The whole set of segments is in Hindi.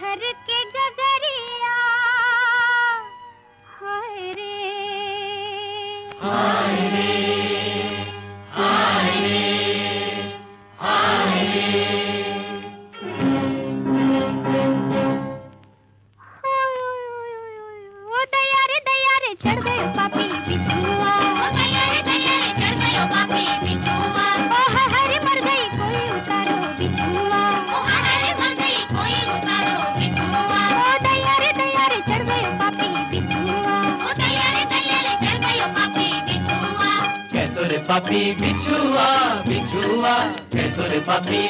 घर के गगरिया हाय रे। हाय रे हाय रे हाय रे। चढ़ गयो पापी बिछुआ बिछुआ कैसो रे पापी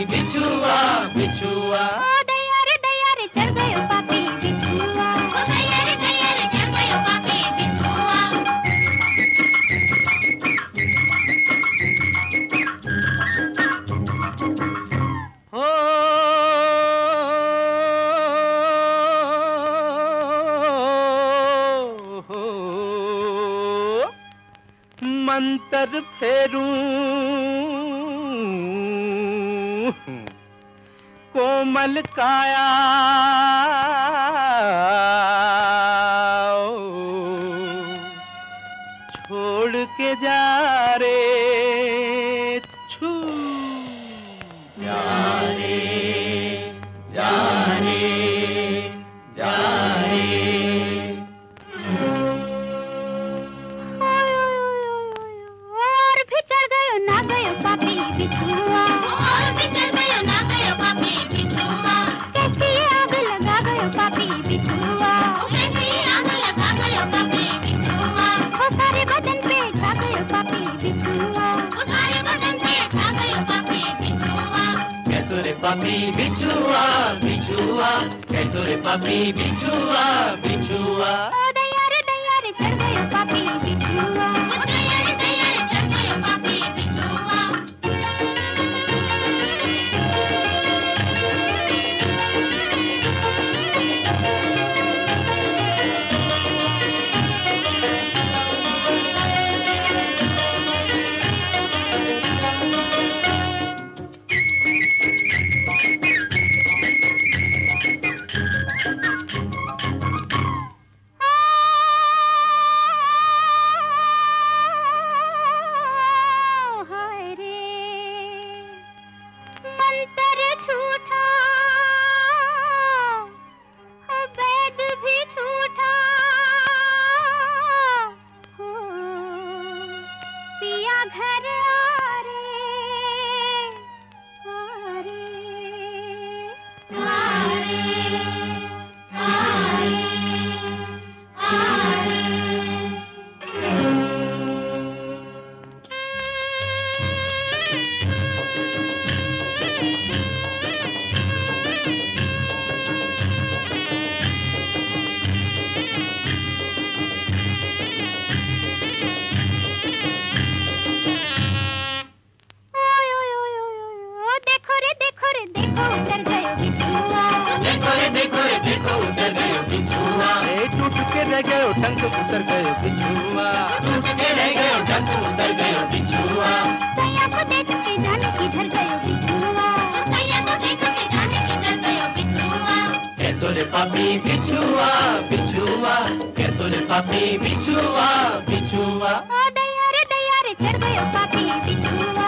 मंतर फेरू। कोमल काया। कैसो पपी बिछुआ बिछुआ कैसो पपी बिछुआ बिछुआ ओ दया रे दया रे चढ़ गया पापी घर गयो उतर गयो बिछुआ टूट के रह गयो उतर गयो बिछुआ। सैया को देख के जाने किधर गयो बिछुआ। सैया को देख के जाने किधर गयो बिछुआ। कैसो रे पापी बिछुआ बिछुआ। कैसो रे पापी बिछुआ बिछुआ। ओ दया रे दया रे चढ़ गयो पापी बिछुआ।